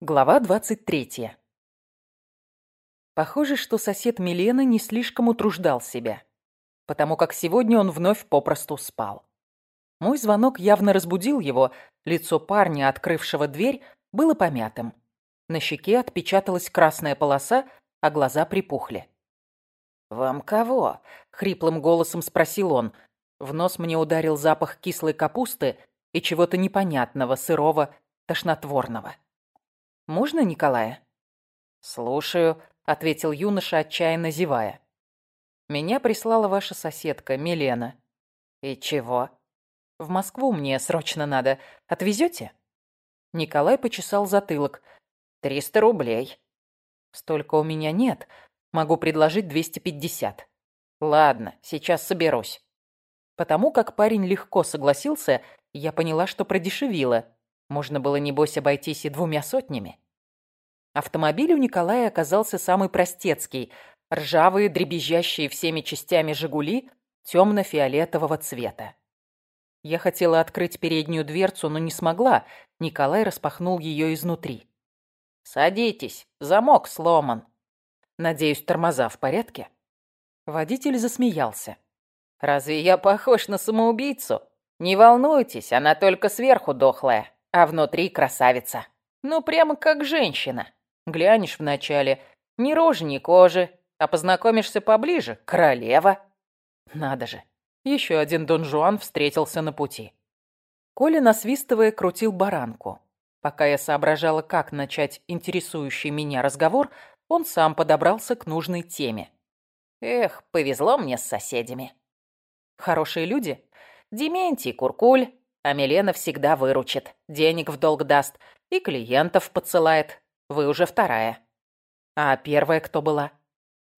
Глава 23. Похоже, что сосед Милена не слишком утруждал себя, потому как сегодня он вновь попросту спал. Мой звонок явно разбудил его, лицо парня, открывшего дверь, было помятым. На щеке отпечаталась красная полоса, а глаза припухли. «Вам кого?» — хриплым голосом спросил он. В нос мне ударил запах кислой капусты и чего-то непонятного, сырого, тошнотворного. «Можно Николая?» «Слушаю», — ответил юноша, отчаянно зевая. «Меня прислала ваша соседка, Милена». «И чего?» «В Москву мне срочно надо. Отвезете?» Николай почесал затылок. «Триста рублей». «Столько у меня нет. Могу предложить двести пятьдесят». «Ладно, сейчас соберусь». Потому как парень легко согласился, я поняла, что продешевила. Можно было, небось, обойтись и двумя сотнями. Автомобиль у Николая оказался самый простецкий. Ржавые, дребезжащие всеми частями «Жигули» темно-фиолетового цвета. Я хотела открыть переднюю дверцу, но не смогла. Николай распахнул ее изнутри. «Садитесь, замок сломан». «Надеюсь, тормоза в порядке?» Водитель засмеялся. «Разве я похож на самоубийцу? Не волнуйтесь, она только сверху дохлая а внутри красавица. Ну, прямо как женщина. Глянешь вначале, ни рожи, ни кожи, а познакомишься поближе — королева. Надо же, еще один Дон Жуан встретился на пути. Коля, насвистывая, крутил баранку. Пока я соображала, как начать интересующий меня разговор, он сам подобрался к нужной теме. Эх, повезло мне с соседями. Хорошие люди? Дементий, Куркуль, а Милена всегда выручит, денег в долг даст и клиентов подсылает. Вы уже вторая. А первая кто была?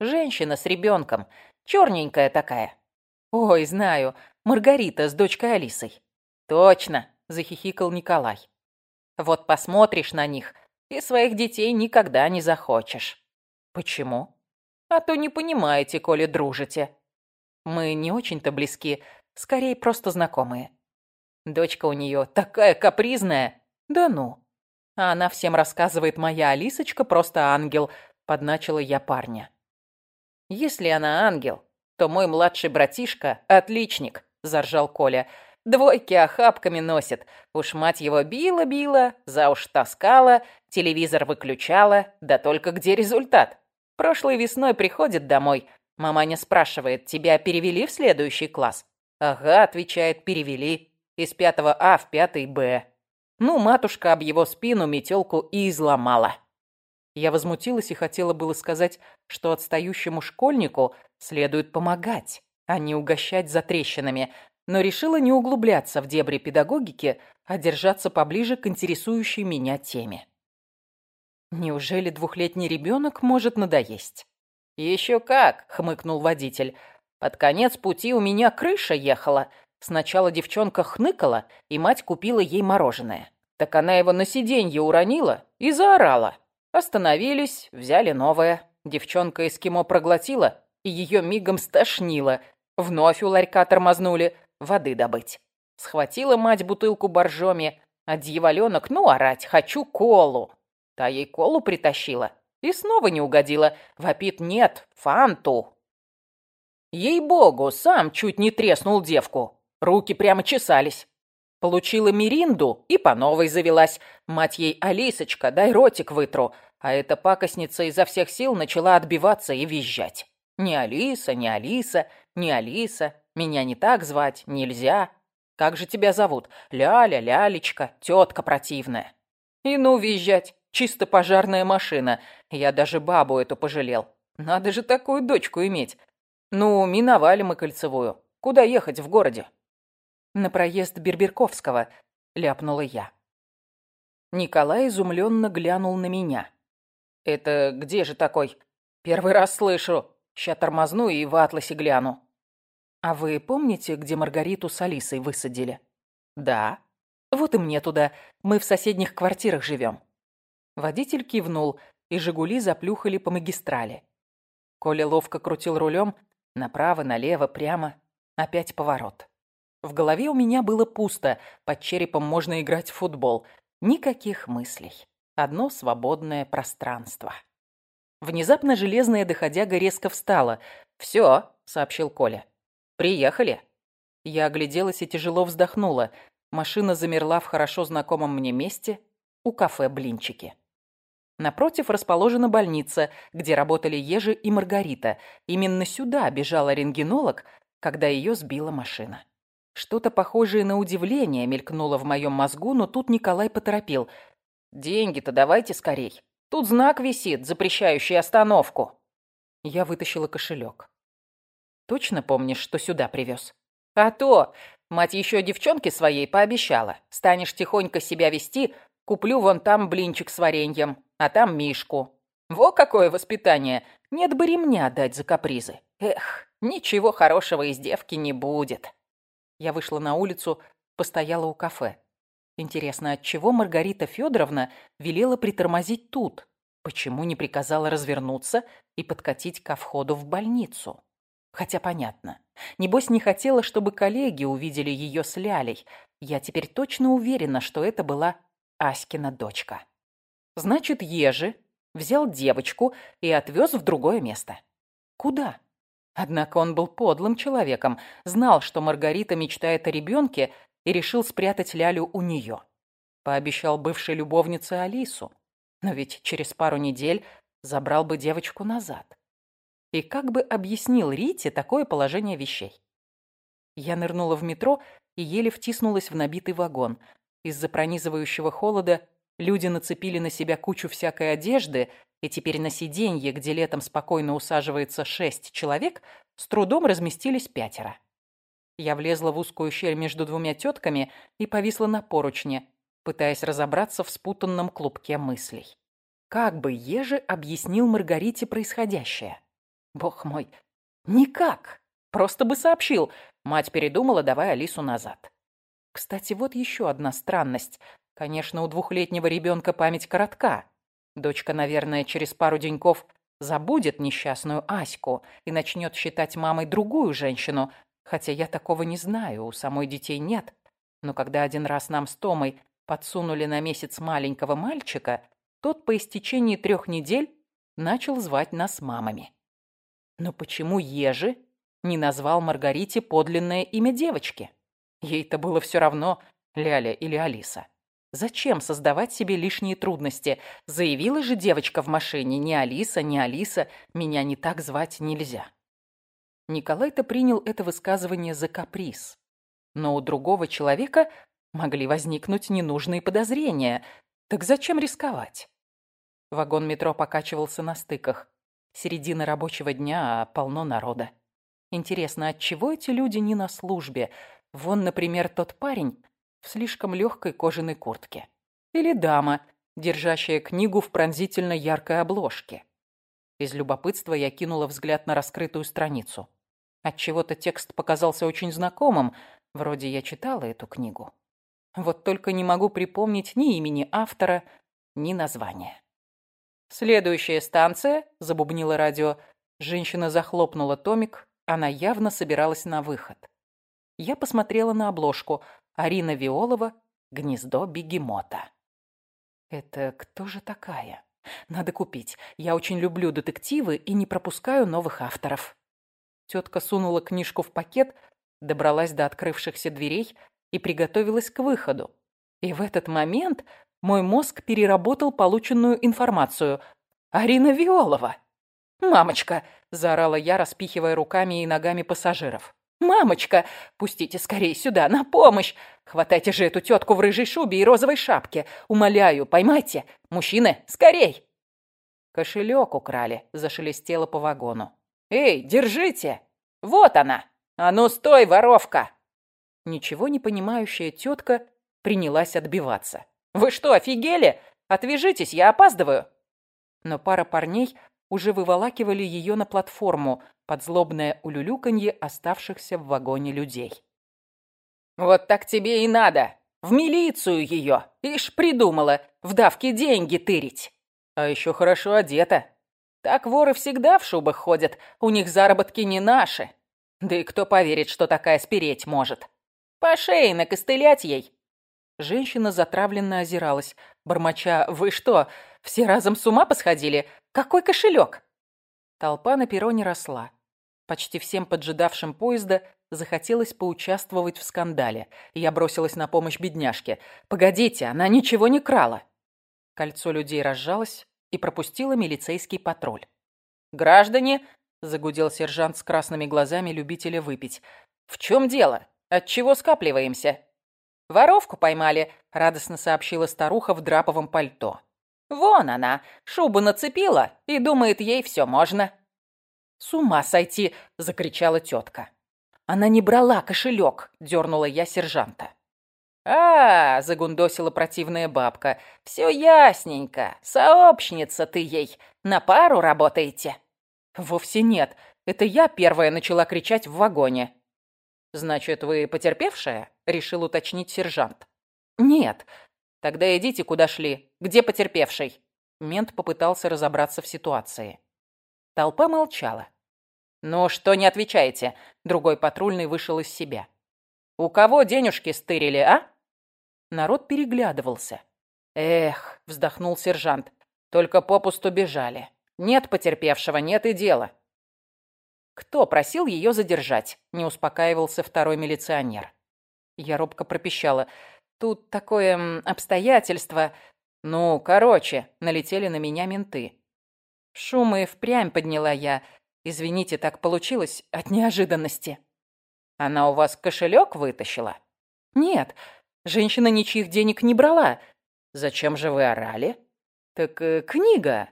Женщина с ребенком, черненькая такая. Ой, знаю, Маргарита с дочкой Алисой. Точно, захихикал Николай. Вот посмотришь на них, и своих детей никогда не захочешь. Почему? А то не понимаете, коли дружите. Мы не очень-то близки, скорее просто знакомые. Дочка у нее такая капризная. Да ну. А она всем рассказывает, моя Алисочка просто ангел, подначила я парня. Если она ангел, то мой младший братишка отличник, заржал Коля. Двойки охапками носит. Уж мать его била-била, за уж таскала, телевизор выключала, да только где результат? Прошлой весной приходит домой. Маманя спрашивает, тебя перевели в следующий класс? Ага, отвечает, перевели из пятого А в пятый Б. Ну, матушка об его спину метелку и изломала. Я возмутилась и хотела было сказать, что отстающему школьнику следует помогать, а не угощать за трещинами, но решила не углубляться в дебри педагогики, а держаться поближе к интересующей меня теме. Неужели двухлетний ребенок может надоесть? «Еще как!» — хмыкнул водитель. «Под конец пути у меня крыша ехала. Сначала девчонка хныкала, и мать купила ей мороженое. Так она его на сиденье уронила и заорала. Остановились, взяли новое. Девчонка эскимо проглотила, и ее мигом стошнило. Вновь у ларька тормознули, воды добыть. Схватила мать бутылку боржоми, а дьяволенок, ну, орать, хочу колу. Та ей колу притащила и снова не угодила. Вопит, нет, фанту. Ей-богу, сам чуть не треснул девку. Руки прямо чесались. Получила Миринду и по новой завелась. Мать ей, Алисочка, дай ротик вытру. А эта пакостница изо всех сил начала отбиваться и визжать. Не Алиса, не Алиса, не Алиса. Меня не так звать, нельзя. Как же тебя зовут? Ляля, Лялечка, тетка противная. И ну визжать, чисто пожарная машина. Я даже бабу эту пожалел. Надо же такую дочку иметь. Ну, миновали мы кольцевую. Куда ехать в городе? На проезд Берберковского», — ляпнула я. Николай изумленно глянул на меня. «Это где же такой? Первый раз слышу. Ща тормозну и в атласе гляну». «А вы помните, где Маргариту с Алисой высадили?» «Да». «Вот и мне туда. Мы в соседних квартирах живем». Водитель кивнул, и «Жигули» заплюхали по магистрали. Коля ловко крутил рулем направо, налево, прямо. Опять поворот. В голове у меня было пусто, под черепом можно играть в футбол. Никаких мыслей. одно свободное пространство. Внезапно железная доходяга резко встала. «Все», — сообщил Коля. «Приехали». Я огляделась и тяжело вздохнула. Машина замерла в хорошо знакомом мне месте у кафе «Блинчики». Напротив расположена больница, где работали Ежи и Маргарита. Именно сюда бежала рентгенолог, когда ее сбила машина. Что-то похожее на удивление мелькнуло в моем мозгу, но тут Николай поторопил. «Деньги-то давайте скорей. Тут знак висит, запрещающий остановку». Я вытащила кошелек. «Точно помнишь, что сюда привез?» «А то! Мать еще девчонке своей пообещала. Станешь тихонько себя вести, куплю вон там блинчик с вареньем а там Мишку. Во какое воспитание! Нет бы ремня дать за капризы. Эх, ничего хорошего из девки не будет. Я вышла на улицу, постояла у кафе. Интересно, от чего Маргарита Федоровна велела притормозить тут? Почему не приказала развернуться и подкатить ко входу в больницу? Хотя понятно. Небось, не хотела, чтобы коллеги увидели ее с Лялей. Я теперь точно уверена, что это была Аськина дочка. Значит, Ежи взял девочку и отвез в другое место. Куда? Однако он был подлым человеком, знал, что Маргарита мечтает о ребенке и решил спрятать Лялю у нее. Пообещал бывшей любовнице Алису. Но ведь через пару недель забрал бы девочку назад. И как бы объяснил Рите такое положение вещей? Я нырнула в метро и еле втиснулась в набитый вагон. Из-за пронизывающего холода Люди нацепили на себя кучу всякой одежды, и теперь на сиденье, где летом спокойно усаживается шесть человек, с трудом разместились пятеро. Я влезла в узкую щель между двумя тетками и повисла на поручне, пытаясь разобраться в спутанном клубке мыслей. Как бы Ежи объяснил Маргарите происходящее? Бог мой, никак. Просто бы сообщил. Мать передумала, давай Алису назад. Кстати, вот еще одна странность. Конечно, у двухлетнего ребенка память коротка. Дочка, наверное, через пару деньков забудет несчастную Аську и начнет считать мамой другую женщину, хотя я такого не знаю, у самой детей нет. Но когда один раз нам с Томой подсунули на месяц маленького мальчика, тот по истечении трех недель начал звать нас мамами. Но почему Ежи не назвал Маргарите подлинное имя девочки? Ей-то было все равно, Ляля или Алиса. Зачем создавать себе лишние трудности? Заявила же девочка в машине. Ни Алиса, ни Алиса. Меня не так звать нельзя. Николай-то принял это высказывание за каприз. Но у другого человека могли возникнуть ненужные подозрения. Так зачем рисковать? Вагон метро покачивался на стыках. Середина рабочего дня, а полно народа. Интересно, от чего эти люди не на службе? Вон, например, тот парень, в слишком легкой кожаной куртке. Или дама, держащая книгу в пронзительно яркой обложке. Из любопытства я кинула взгляд на раскрытую страницу. Отчего-то текст показался очень знакомым, вроде я читала эту книгу. Вот только не могу припомнить ни имени автора, ни названия. «Следующая станция», — забубнило радио. Женщина захлопнула томик, она явно собиралась на выход. Я посмотрела на обложку — Арина Виолова «Гнездо бегемота». Это кто же такая? Надо купить. Я очень люблю детективы и не пропускаю новых авторов. Тетка сунула книжку в пакет, добралась до открывшихся дверей и приготовилась к выходу. И в этот момент мой мозг переработал полученную информацию. «Арина Виолова!» «Мамочка!» – заорала я, распихивая руками и ногами пассажиров. «Мамочка, пустите скорее сюда, на помощь! Хватайте же эту тетку в рыжей шубе и розовой шапке! Умоляю, поймайте! Мужчины, скорей!» Кошелек украли, зашелестело по вагону. «Эй, держите! Вот она! А ну стой, воровка!» Ничего не понимающая тетка принялась отбиваться. «Вы что, офигели? Отвяжитесь, я опаздываю!» Но пара парней уже выволакивали ее на платформу под злобное улюлюканье оставшихся в вагоне людей. «Вот так тебе и надо! В милицию ее! Ишь, придумала, в давке деньги тырить! А еще хорошо одета. Так воры всегда в шубах ходят, у них заработки не наши. Да и кто поверит, что такая спереть может? По шее накостылять ей!» Женщина затравленно озиралась. Бормоча «Вы что, все разом с ума посходили? Какой кошелек?» Толпа на перроне росла. Почти всем поджидавшим поезда захотелось поучаствовать в скандале. Я бросилась на помощь бедняжке. «Погодите, она ничего не крала!» Кольцо людей разжалось и пропустило милицейский патруль. «Граждане!» — загудел сержант с красными глазами любителя выпить. «В чем дело? Отчего скапливаемся?» «Воровку поймали», — радостно сообщила старуха в драповом пальто. «Вон она, шубу нацепила и думает, ей все можно». «С ума сойти!» — закричала тетка. «Она не брала кошелек», — дернула я сержанта. «А, — загундосила противная бабка, — все ясненько. Сообщница ты ей. На пару работаете?» «Вовсе нет. Это я первая начала кричать в вагоне». «Значит, вы потерпевшая?» — решил уточнить сержант. «Нет. Тогда идите, куда шли. Где потерпевший?» Мент попытался разобраться в ситуации. Толпа молчала. «Ну что не отвечаете?» Другой патрульный вышел из себя. «У кого денежки стырили, а?» Народ переглядывался. «Эх», — вздохнул сержант, — «только попусту бежали. Нет потерпевшего, нет и дела». «Кто просил ее задержать?» — не успокаивался второй милиционер. Я робко пропищала. «Тут такое обстоятельство...» «Ну, короче», — налетели на меня менты. Шум и впрямь подняла я. Извините, так получилось от неожиданности. Она у вас кошелек вытащила? Нет, женщина ничьих денег не брала. Зачем же вы орали? Так э, книга.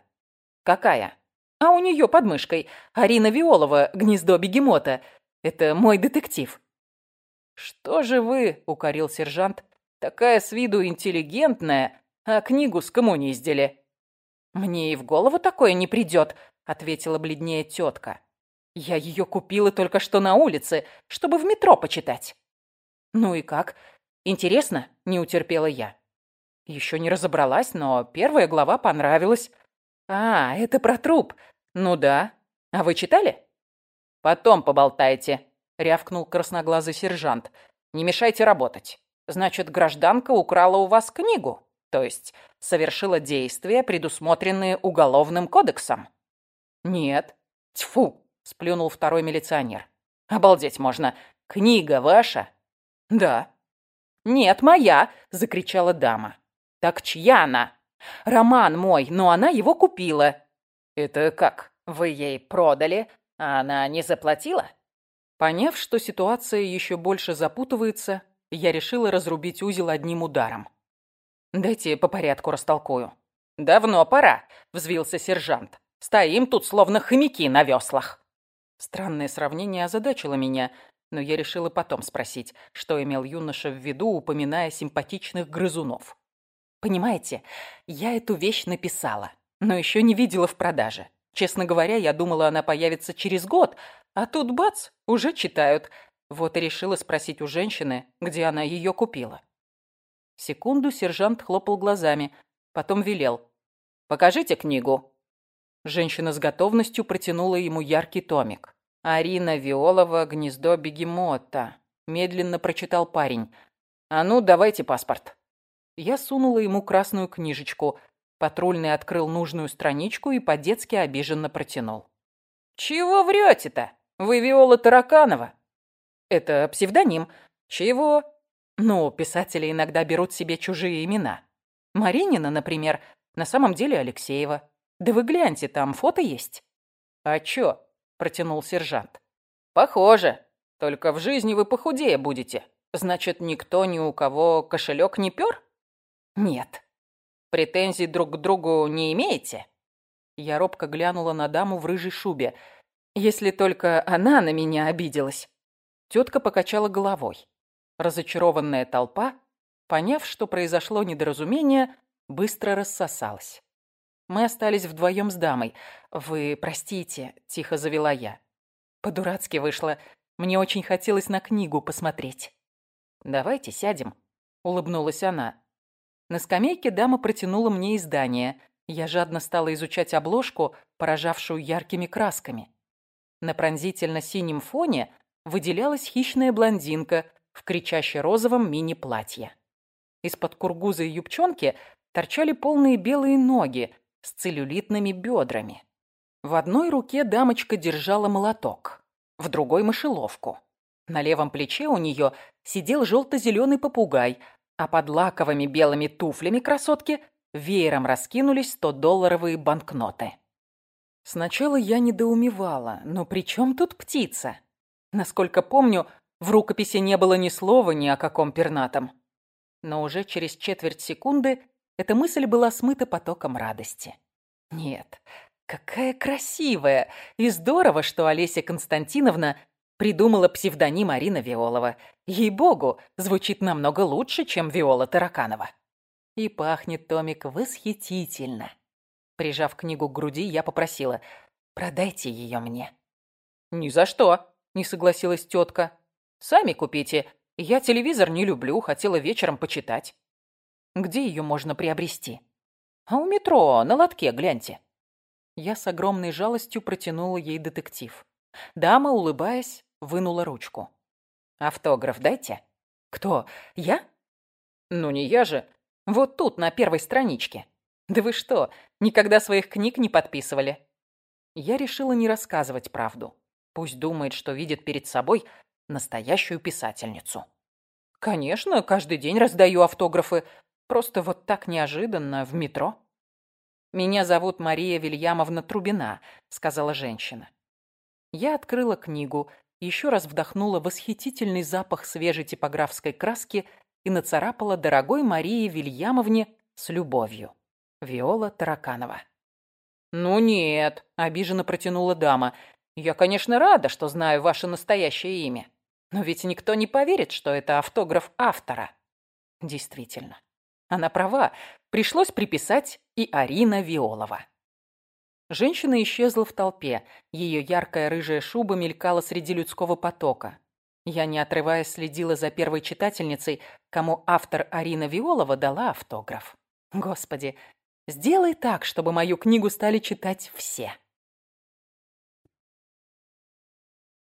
Какая? А у нее под мышкой Арина Виолова «Гнездо бегемота». Это мой детектив. Что же вы, укорил сержант, такая с виду интеллигентная, а книгу скоммуниздили? Мне и в голову такое не придет, ответила бледнее тетка. Я ее купила только что на улице, чтобы в метро почитать. Ну и как? Интересно? Не утерпела я. Еще не разобралась, но первая глава понравилась. А, это про труп. Ну да. А вы читали? Потом поболтайте, рявкнул красноглазый сержант. Не мешайте работать. Значит, гражданка украла у вас книгу, то есть совершила действия, предусмотренные уголовным кодексом. «Нет». «Тьфу!» — сплюнул второй милиционер. «Обалдеть можно! Книга ваша?» «Да». «Нет, моя!» — закричала дама. «Так чья она?» «Роман мой, но она его купила». «Это как? Вы ей продали, а она не заплатила?» Поняв, что ситуация еще больше запутывается, я решила разрубить узел одним ударом. «Дайте по порядку растолкую». «Давно пора», — взвился сержант. Стоим тут, словно хомяки на веслах». Странное сравнение озадачило меня, но я решила потом спросить, что имел юноша в виду, упоминая симпатичных грызунов. «Понимаете, я эту вещь написала, но еще не видела в продаже. Честно говоря, я думала, она появится через год, а тут бац, уже читают. Вот и решила спросить у женщины, где она ее купила». Секунду сержант хлопал глазами, потом велел. «Покажите книгу». Женщина с готовностью протянула ему яркий томик. «Арина Виолова, гнездо бегемота», — медленно прочитал парень. «А ну, давайте паспорт». Я сунула ему красную книжечку. Патрульный открыл нужную страничку и по-детски обиженно протянул. «Чего врете-то? Вы Виола Тараканова?» «Это псевдоним». «Чего?» «Ну, писатели иногда берут себе чужие имена. Маринина, например, на самом деле Алексеева. Да вы гляньте, там фото есть. А чё? Протянул сержант. Похоже. Только в жизни вы похудее будете. Значит, никто ни у кого кошелек не пёр? Нет. Претензий друг к другу не имеете? Я робко глянула на даму в рыжей шубе. Если только она на меня обиделась. Тетка покачала головой. Разочарованная толпа, поняв, что произошло недоразумение, быстро рассосалась. Мы остались вдвоем с дамой. «Вы простите», — тихо завела я. По-дурацки вышло. Мне очень хотелось на книгу посмотреть. «Давайте сядем», — улыбнулась она. На скамейке дама протянула мне издание. Я жадно стала изучать обложку, поражавшую яркими красками. На пронзительно-синем фоне выделялась хищная блондинка в кричаще розовом мини-платье. Из-под кургуза и юбчонки торчали полные белые ноги с целлюлитными бедрами. В одной руке дамочка держала молоток, в другой – мышеловку. На левом плече у нее сидел желто-зеленый попугай, а под лаковыми белыми туфлями красотки веером раскинулись 100-долларовые банкноты. Сначала я недоумевала, но при чем тут птица? Насколько помню, в рукописи не было ни слова ни о каком пернатом. Но уже через четверть секунды эта мысль была смыта потоком радости. Нет, какая красивая! И здорово, что Олеся Константиновна придумала псевдоним Арина Виолова. Ей-богу, звучит намного лучше, чем Виола Тараканова. И пахнет томик восхитительно. Прижав книгу к груди, я попросила, продайте ее мне. «Ни за что», — не согласилась тетка. «Сами купите. Я телевизор не люблю, хотела вечером почитать». «Где ее можно приобрести?» «А у метро, на лотке, гляньте». Я с огромной жалостью протянула ей детектив. Дама, улыбаясь, вынула ручку. «Автограф дайте». «Кто? Я?» «Ну не я же. Вот тут, на первой страничке». «Да вы что, никогда своих книг не подписывали?» Я решила не рассказывать правду. Пусть думает, что видит перед собой настоящую писательницу. «Конечно, каждый день раздаю автографы. Просто вот так неожиданно, в метро». «Меня зовут Мария Вильямовна Трубина», — сказала женщина. Я открыла книгу, еще раз вдохнула восхитительный запах свежей типографской краски и нацарапала дорогой Марии Вильямовне с любовью. Виола Тараканова. «Ну нет», — обиженно протянула дама. «Я, конечно, рада, что знаю ваше настоящее имя. Но ведь никто не поверит, что это автограф автора». Действительно. Она права. Пришлось приписать и Арина Виолова. Женщина исчезла в толпе. Ее яркая рыжая шуба мелькала среди людского потока. Я, не отрываясь, следила за первой читательницей, кому автор Арина Виолова дала автограф. Господи, сделай так, чтобы мою книгу стали читать все.